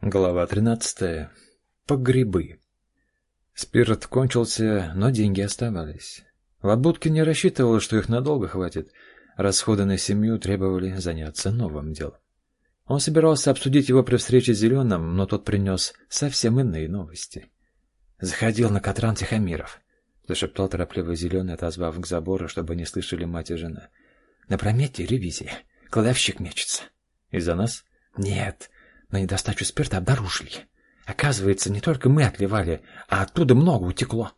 Глава 13. Погребы. Спирт кончился, но деньги оставались. Лабуткин не рассчитывал, что их надолго хватит. Расходы на семью требовали заняться новым делом. Он собирался обсудить его при встрече с Зеленым, но тот принес совсем иные новости. «Заходил на Катран Тихомиров», — зашептал торопливо Зеленый, отозвав к забору, чтобы не слышали мать и жена. «На промете ревизия. Кладовщик мечется». «Из-за нас?» «Нет, на недостачу спирта обнаружили. Оказывается, не только мы отливали, а оттуда много утекло.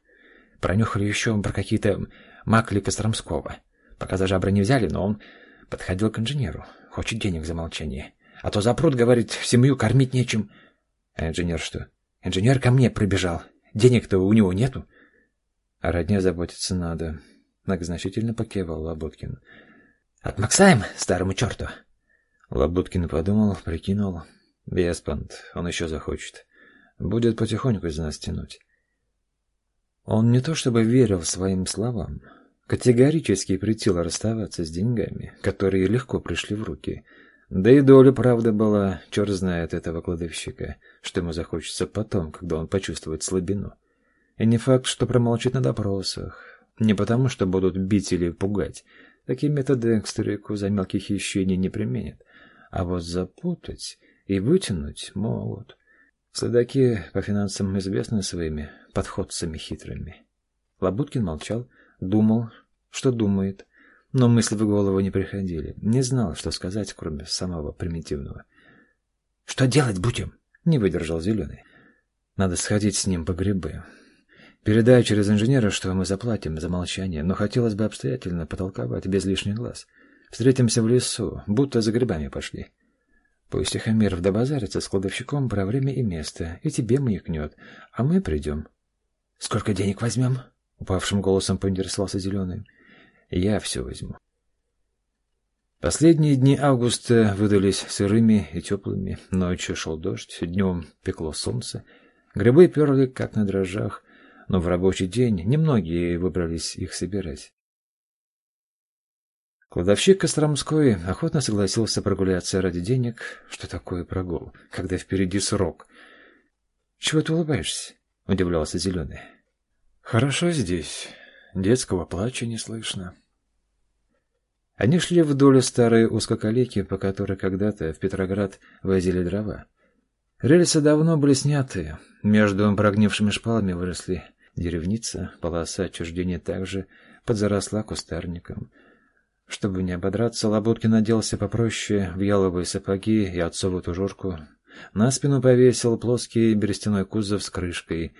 Пронюхали еще про какие-то макли Костромского. Пока за жабры не взяли, но он подходил к инженеру. Хочет денег за молчание. А то запрут, говорит, семью кормить нечем. А инженер что? Инженер ко мне прибежал. Денег-то у него нету. А родне заботиться надо. Многозначительно покивал Лабуткин. Отмаксаем старому черту. Лабуткин подумал, прикинул. Беспант, он еще захочет. Будет потихоньку из нас тянуть. Он не то чтобы верил своим словам, категорически притил расставаться с деньгами, которые легко пришли в руки. Да и доля, правда, была, черт знает этого кладовщика, что ему захочется потом, когда он почувствует слабину. И не факт, что промолчит на допросах. Не потому, что будут бить или пугать. Такие методы к старику за мелкие хищения не применят. А вот запутать и вытянуть могут. Следаки по финансам известны своими подходцами хитрыми. Лабуткин молчал, думал, что думает, но мысли в голову не приходили. Не знал, что сказать, кроме самого примитивного. «Что делать будем?» — не выдержал Зеленый. «Надо сходить с ним по грибы. Передай через инженера, что мы заплатим за молчание, но хотелось бы обстоятельно потолковать, без лишних глаз. Встретимся в лесу, будто за грибами пошли. Пусть Тихомиров добазарится с кладовщиком про время и место, и тебе маякнет, а мы придем. — Сколько денег возьмем? — упавшим голосом поинтересовался Зеленый. — Я все возьму. Последние дни августа выдались сырыми и теплыми. Ночью шел дождь, днем пекло солнце. Грибы перли, как на дрожжах, но в рабочий день немногие выбрались их собирать. Кладовщик Костромской охотно согласился прогуляться ради денег. Что такое прогул, когда впереди срок? — Чего ты улыбаешься? — удивлялся Зеленый. — Хорошо здесь. Детского плача не слышно. Они шли вдоль старой узкоколейки, по которой когда-то в Петроград возили дрова. Рельсы давно были сняты. Между прогнившими шпалами выросли деревница, полоса отчуждения также подзаросла кустарником — чтобы не ободраться, Лоботкин оделся попроще в яловые сапоги и отцовую тужурку. На спину повесил плоский берестяной кузов с крышкой.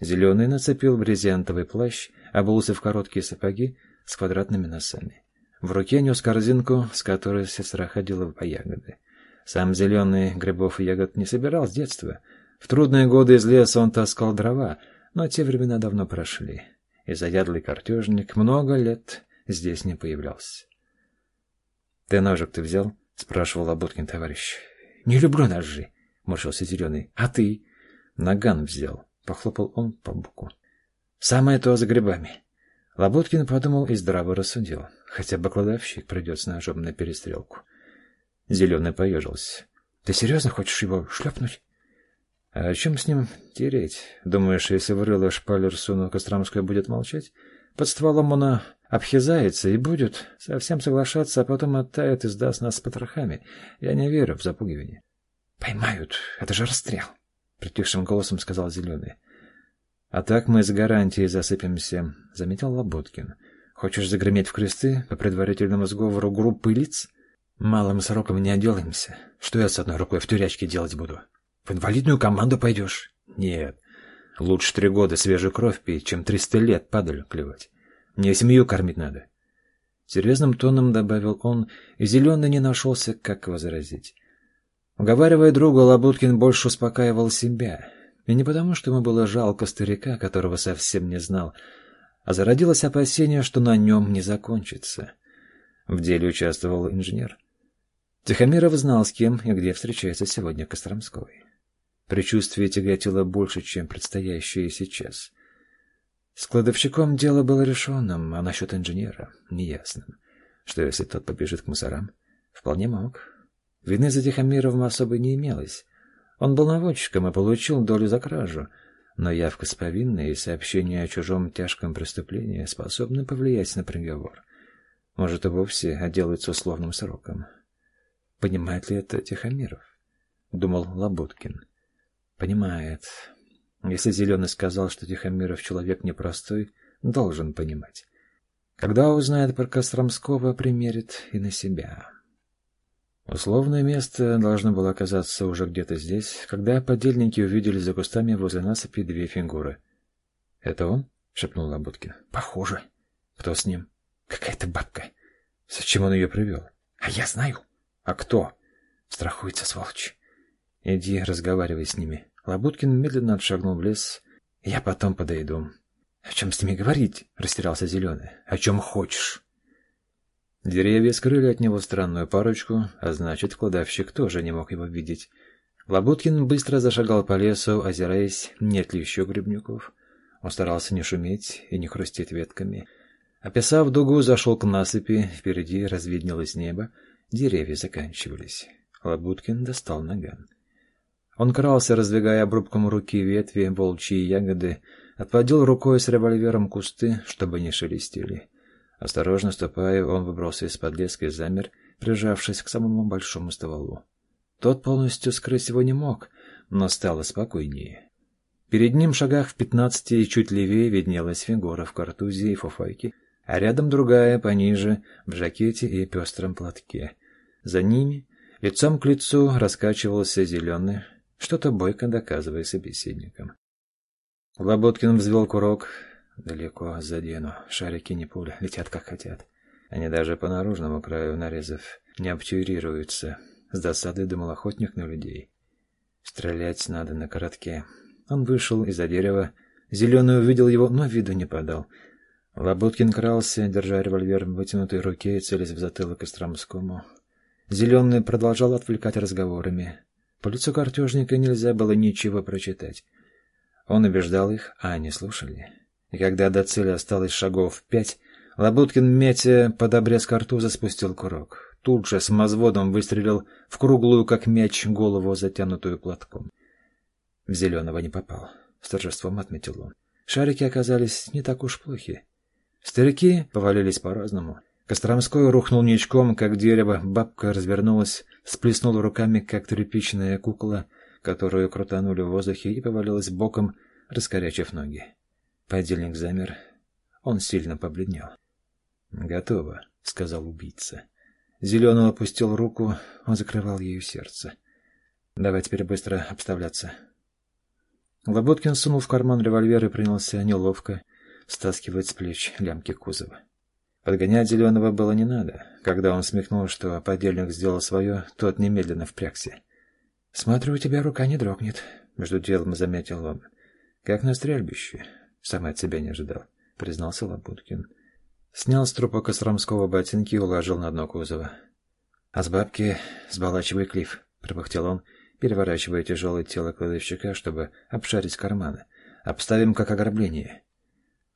Зеленый нацепил брезентовый плащ, обулся в короткие сапоги с квадратными носами. В руке нес корзинку, с которой сестра ходила по ягоды. Сам Зеленый грибов и ягод не собирал с детства. В трудные годы из леса он таскал дрова, но те времена давно прошли. И заядлый картежник много лет здесь не появлялся. «Ты ножик ты взял?» — спрашивал Лоботкин товарищ. «Не люблю ножи», — морщился Зеленый. «А ты?» «Наган взял», — похлопал он по боку. «Самое то за грибами». Лоботкин подумал и здраво рассудил. Хотя бы кладовщик придет с ножом на перестрелку. Зеленый поежился. «Ты серьезно хочешь его шлепнуть?» «А о чем с ним тереть? Думаешь, если вырыло шпалер суну, Костромская будет молчать? Под стволом она обхизается и будет совсем соглашаться, а потом оттает и сдаст нас с потрохами. Я не верю в запугивание. — Поймают, это же расстрел, — притихшим голосом сказал Зеленый. — А так мы с гарантией засыпемся, — заметил Лоботкин. — Хочешь загреметь в кресты по предварительному сговору группы лиц? Малым сроком не отделаемся. Что я с одной рукой в тюрячке делать буду? В инвалидную команду пойдешь? Нет. Лучше три года свежую кровь пить, чем триста лет падаль клевать. Мне семью кормить надо. Серьезным тоном добавил он, и Зеленый не нашелся, как возразить. Уговаривая друга, Лабуткин больше успокаивал себя. И не потому, что ему было жалко старика, которого совсем не знал, а зародилось опасение, что на нем не закончится. В деле участвовал инженер. Тихомиров знал, с кем и где встречается сегодня Костромской. Причувствие тяготило больше, чем предстоящее сейчас — с кладовщиком дело было решенным, а насчет инженера — неясным. Что, если тот побежит к мусорам? Вполне мог. Вины за Тихомировым особо не имелось. Он был наводчиком и получил долю за кражу, но явка с повинной и сообщение о чужом тяжком преступлении способны повлиять на приговор. Может, и вовсе отделается условным сроком. Понимает ли это Тихомиров? Думал Лабуткин. Понимает. Если Зеленый сказал, что Тихомиров человек непростой, должен понимать. Когда узнает про Костромского, примерит и на себя. Условное место должно было оказаться уже где-то здесь, когда подельники увидели за кустами возле насыпи две фигуры. «Это он?» — шепнул Лабуткин. «Похоже. Кто с ним?» «Какая-то бабка. Зачем он ее привел?» «А я знаю». «А кто?» «Страхуется, сволочь». «Иди, разговаривай с ними». Лабуткин медленно отшагнул в лес. «Я потом подойду». «О чем с ними говорить?» — растерялся Зеленый. «О чем хочешь». Деревья скрыли от него странную парочку, а значит, кладовщик тоже не мог его видеть. Лабуткин быстро зашагал по лесу, озираясь, нет ли еще грибников. Он старался не шуметь и не хрустеть ветками. Описав дугу, зашел к насыпи, впереди развиднелось небо, деревья заканчивались. Лабуткин достал наган. Он крался, раздвигая обрубком руки ветви, волчьи ягоды, отводил рукой с револьвером кусты, чтобы не шелестели. Осторожно ступая, он выбрался из-под леска и замер, прижавшись к самому большому стволу. Тот полностью скрыть его не мог, но стало спокойнее. Перед ним, шагах в пятнадцати и чуть левее, виднелась фигура в картузе и фуфайке, а рядом другая, пониже, в жакете и пестром платке. За ними, лицом к лицу, раскачивался зеленый, что-то бойко доказывая собеседникам. Лоботкин взвел курок, Далеко задену. Шарики не пуля, летят как хотят. Они даже по наружному краю нарезов не обтюрируются. С досадой думал охотник на людей. Стрелять надо на коротке. Он вышел из-за дерева. Зеленый увидел его, но виду не подал. Лабуткин крался, держа револьвер в вытянутой руке и целясь в затылок Истрамскому. Зеленый продолжал отвлекать разговорами. По лицу картежника нельзя было ничего прочитать. Он убеждал их, а они слушали. И когда до цели осталось шагов пять, Лабуткин, метя под обрез картуза, спустил курок. Тут же с мазводом выстрелил в круглую, как мяч, голову, затянутую платком. В зеленого не попал. С торжеством отметил он. Шарики оказались не так уж плохи. Старики повалились по-разному. Костромской рухнул ничком, как дерево, бабка развернулась, сплеснула руками, как тряпичная кукла, которую крутанули в воздухе и повалилась боком, раскорячив ноги. Подельник замер. Он сильно побледнел. «Готово», — сказал убийца. Зеленый опустил руку, он закрывал ею сердце. «Давай теперь быстро обставляться». Лоботкин сунул в карман револьвер и принялся неловко стаскивать с плеч лямки кузова. Подгонять Зеленого было не надо. Когда он смекнул, что подельник сделал свое, тот немедленно впрягся. «Смотрю, у тебя рука не дрогнет», — между делом заметил он. «Как на стрельбище. Сам от себя не ожидал, признался Лабуткин. Снял с трупа Костромского ботинки и уложил на дно кузова. А с бабки сбалачивай клиф, пропыхтел он, переворачивая тяжелое тело кладовщика, чтобы обшарить карманы. Обставим как ограбление.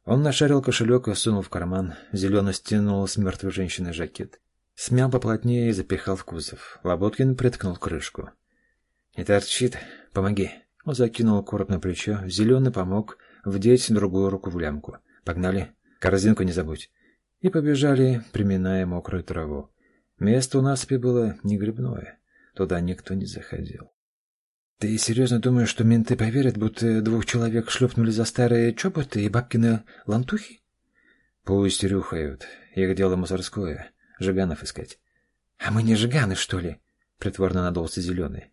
Он нашарил кошелек и сунул в карман. Зеленый стянул с мертвой женщины жакет. Смял поплотнее и запихал в кузов. Лоботкин приткнул крышку. «Не торчит. Помоги». Он закинул короб на плечо. Зеленый помог, вдеть другую руку в лямку. Погнали. Корзинку не забудь. И побежали, приминая мокрую траву. Место у насыпи было не грибное. Туда никто не заходил. Ты серьезно думаешь, что менты поверят, будто двух человек шлепнули за старые чоботы и бабкины лантухи? Пусть рюхают. Их дело мусорское. Жиганов искать. А мы не жиганы, что ли? Притворно надулся зеленый.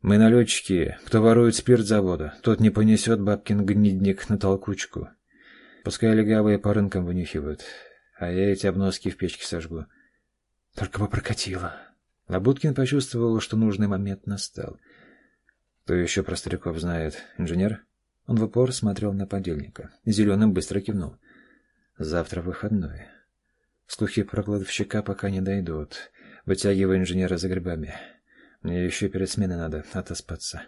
Мы налетчики. Кто ворует спирт завода, тот не понесет бабкин гнидник на толкучку. Пускай легавые по рынкам вынюхивают, а я эти обноски в печке сожгу. Только бы прокатило. Лабуткин почувствовал, что нужный момент настал. Кто еще про стариков знает? Инженер? Он в упор смотрел на подельника. Зеленым быстро кивнул. Завтра выходной. Слухи про кладовщика пока не дойдут. Вытягивай инженера за грибами. Мне еще перед сменой надо отоспаться.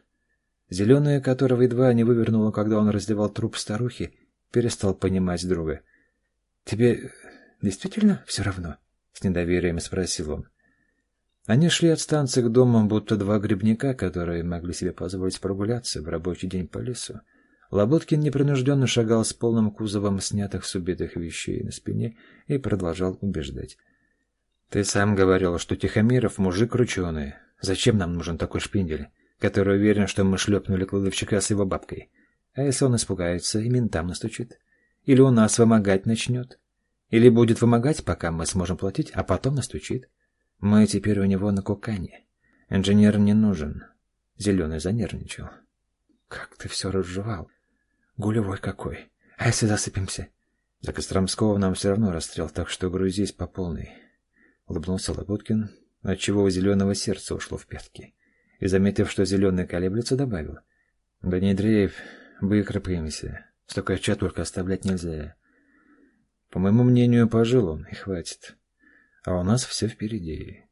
Зеленая, которого едва не вывернула, когда он раздевал труп старухи, перестал понимать друга. — Тебе действительно все равно? — с недоверием спросил он. Они шли от станции к дому, будто два грибника, которые могли себе позволить прогуляться в рабочий день по лесу. Лоботкин непринужденно шагал с полным кузовом снятых с убитых вещей на спине и продолжал убеждать. «Ты сам говорил, что Тихомиров мужик рученый. Зачем нам нужен такой шпиндель, который уверен, что мы шлепнули кладовщика с его бабкой? А если он испугается и ментам настучит? Или у нас вымогать начнет? Или будет вымогать, пока мы сможем платить, а потом настучит? Мы теперь у него на кукане. Инженер не нужен». Зеленый занервничал. «Как ты все разжевал!» Гулевой какой. А если засыпемся? За Костромского нам все равно расстрел, так что грузись по полной. Улыбнулся Лоботкин, отчего у зеленого сердца ушло в пятки. И, заметив, что зеленый колеблется, добавил. Да не дрейф, выкрепаемся. Столько только оставлять нельзя. По моему мнению, пожил он, и хватит. А у нас все впереди.